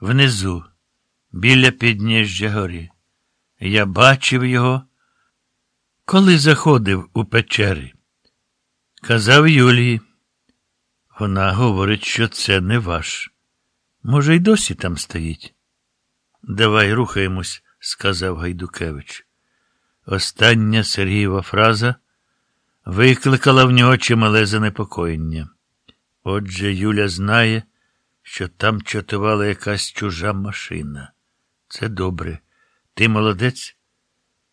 внизу, біля підніжжя гори. Я бачив його, коли заходив у печери. Казав Юлії. Вона говорить, що це не ваш. Може, й досі там стоїть. Давай рухаємось, сказав Гайдукевич. Остання Сергієва фраза викликала в нього чимале занепокоєння. Отже, Юля знає, що там чатувала якась чужа машина. Це добре. Ти молодець?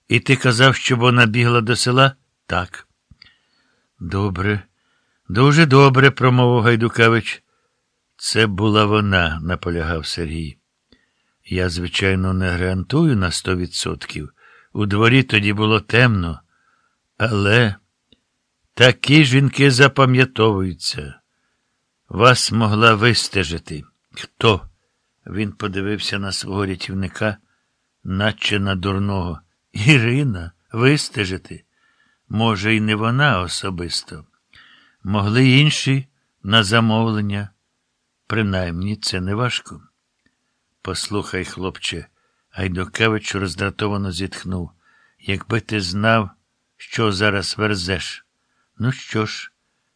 І ти казав, щоб вона бігла до села? Так. Добре, дуже добре, промовив Гайдукевич. Це була вона, наполягав Сергій. Я, звичайно, не гарантую на сто відсотків. У дворі тоді було темно, але такі жінки запам'ятовуються. Вас могла вистежити. Хто? Він подивився на свого рятівника, наче на дурного. Ірина, вистежити. Може, і не вона особисто. Могли інші на замовлення. Принаймні, це не важко. Послухай, хлопче, Гайдукевич роздратовано зітхнув. Якби ти знав, що зараз верзеш. Ну що ж,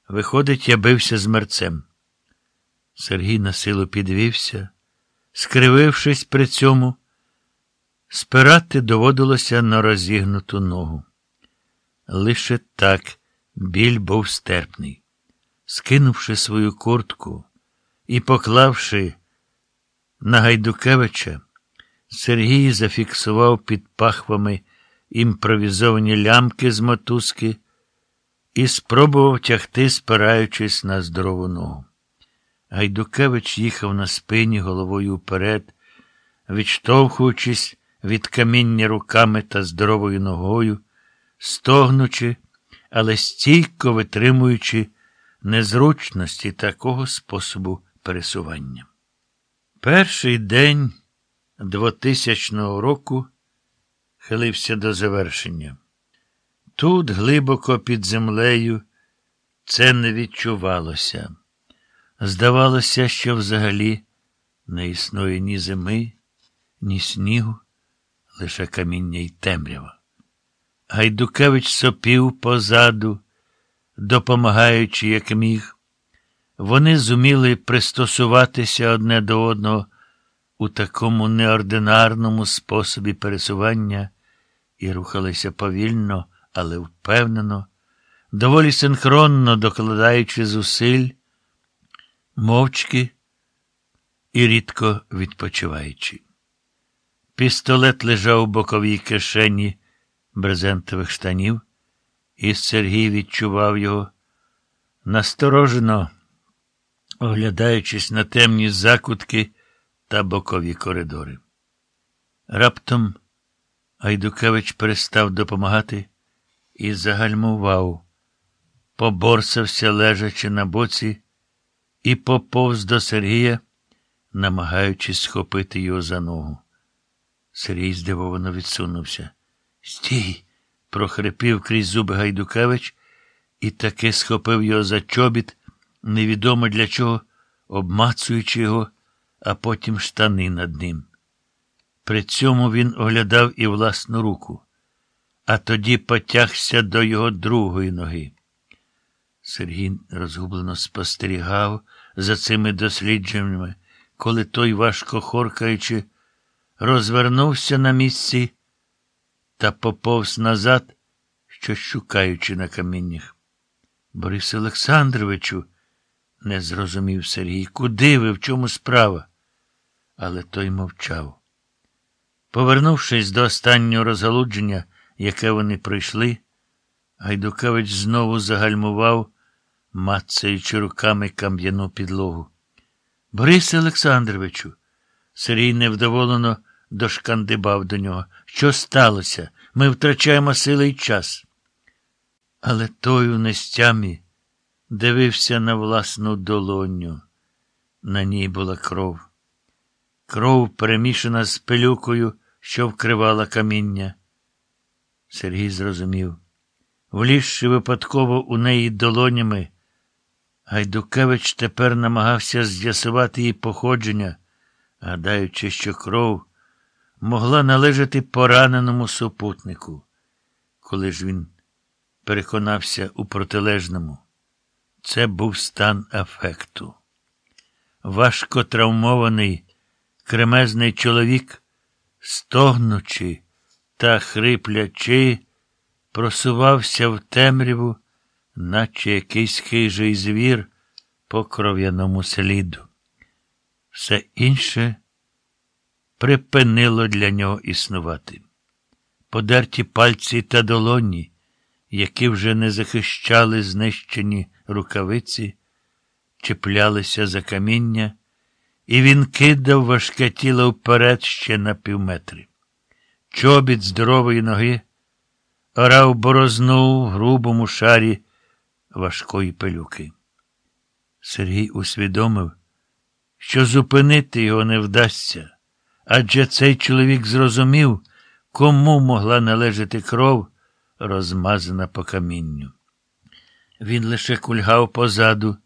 виходить, я бився з мерцем. Сергій на силу підвівся, скривившись при цьому, спирати доводилося на розігнуту ногу. Лише так біль був стерпний. Скинувши свою куртку і поклавши на Гайдукевича, Сергій зафіксував під пахвами імпровізовані лямки з мотузки і спробував тягти, спираючись на здорову ногу. Гайдукевич їхав на спині головою вперед, відштовхуючись від каміння руками та здоровою ногою, стогнучи, але стійко витримуючи незручності такого способу пересування. Перший день 2000 року хилився до завершення. Тут, глибоко під землею, це не відчувалося. Здавалося, що взагалі не існує ні зими, ні снігу, лише каміння й темрява. Гайдукевич сопів позаду, допомагаючи, як міг. Вони зуміли пристосуватися одне до одного у такому неординарному способі пересування і рухалися повільно, але впевнено, доволі синхронно докладаючи зусиль, мовчки і рідко відпочиваючи. Пістолет лежав у боковій кишені брезентових штанів, і Сергій відчував його насторожено, оглядаючись на темні закутки та бокові коридори. Раптом Айдукевич перестав допомагати і загальмував, поборсався, лежачи на боці, і поповз до Сергія, намагаючись схопити його за ногу. Сергій здивовано відсунувся. Стій! прохрипів крізь зуби Гайдукевич і таки схопив його за чобіт, невідомо для чого, обмацуючи його, а потім штани над ним. При цьому він оглядав і власну руку, а тоді потягся до його другої ноги. Сергій розгублено спостерігав за цими дослідженнями, коли той, важко хоркаючи, розвернувся на місці та поповз назад, щось шукаючи на каміннях. Борис Олександровичу, не зрозумів Сергій, куди ви, в чому справа? Але той мовчав. Повернувшись до останнього розгалудження, яке вони пройшли, Гайдукевич знову загальмував, мацаючи руками кам'яну підлогу. Борисе Олександровичу, Сергій невдоволено дошкандибав до нього. Що сталося? Ми втрачаємо сили й час. Але той у нестямі дивився на власну долоню. На ній була кров. Кров перемішана з пилюкою, що вкривала каміння. Сергій зрозумів. Влізши випадково у неї долонями, Гайдукевич тепер намагався з'ясувати її походження, гадаючи, що кров могла належати пораненому супутнику, коли ж він переконався у протилежному. Це був стан афекту. Важко травмований, кремезний чоловік, стогнучи та хриплячи, просувався в темряву, наче якийсь хижий звір по кров'яному сліду. Все інше припинило для нього існувати. Подерті пальці та долоні, які вже не захищали знищені рукавиці, чіплялися за каміння, і він кидав важке тіло вперед ще на півметри. Чобіт здорової ноги орав борозну в грубому шарі важкої пилюки. Сергій усвідомив, що зупинити його не вдасться, адже цей чоловік зрозумів, кому могла належати кров, розмазана по камінню. Він лише кульгав позаду,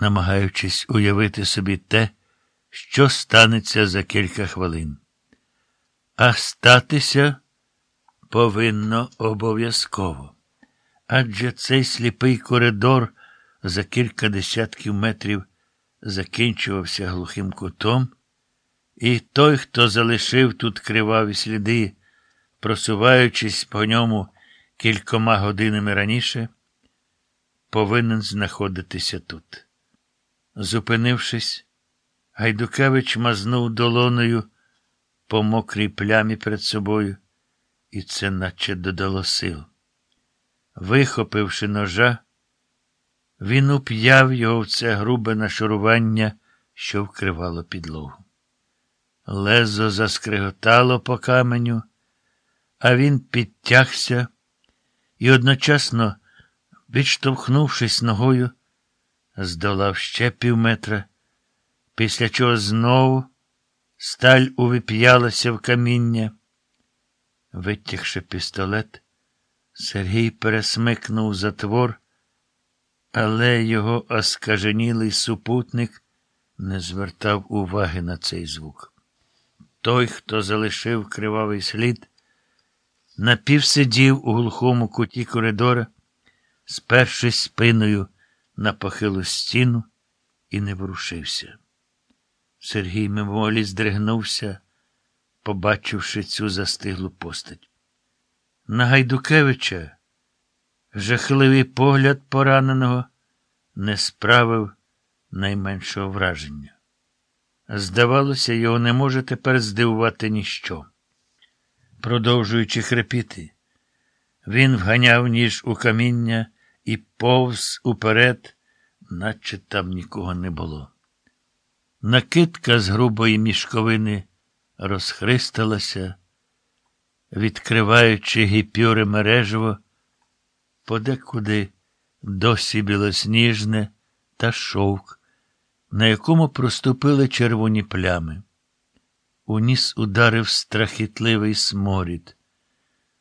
намагаючись уявити собі те, що станеться за кілька хвилин. А статися повинно обов'язково. Адже цей сліпий коридор за кілька десятків метрів закінчувався глухим кутом, і той, хто залишив тут криваві сліди, просуваючись по ньому кількома годинами раніше, повинен знаходитися тут. Зупинившись, Гайдукевич мазнув долоною по мокрій плямі перед собою, і це наче додало сил. Вихопивши ножа, він уп'яв його в це грубе нашурування, що вкривало підлогу. Лезо заскриготало по каменю, а він підтягся і одночасно, відштовхнувшись ногою, здолав ще півметра, після чого знову сталь увип'ялася в каміння. Витягши пістолет, Сергій пересмикнув затвор, але його оскаженілий супутник не звертав уваги на цей звук. Той, хто залишив кривавий слід, напівсидів у глухому куті коридора, спершись спиною на похилу стіну і не ворушився. Сергій мимоволі здригнувся, побачивши цю застиглу постать. На Гайдукевича жахливий погляд пораненого не справив найменшого враження. Здавалося, його не може тепер здивувати ніщо. Продовжуючи хрипіти, він вганяв ніж у каміння і повз уперед, наче там нікого не було. Накидка з грубої мішковини розхристалася, відкриваючи гіпюре мережево, подекуди досі білосніжне та шовк, на якому проступили червоні плями. У ніс ударив страхітливий сморід.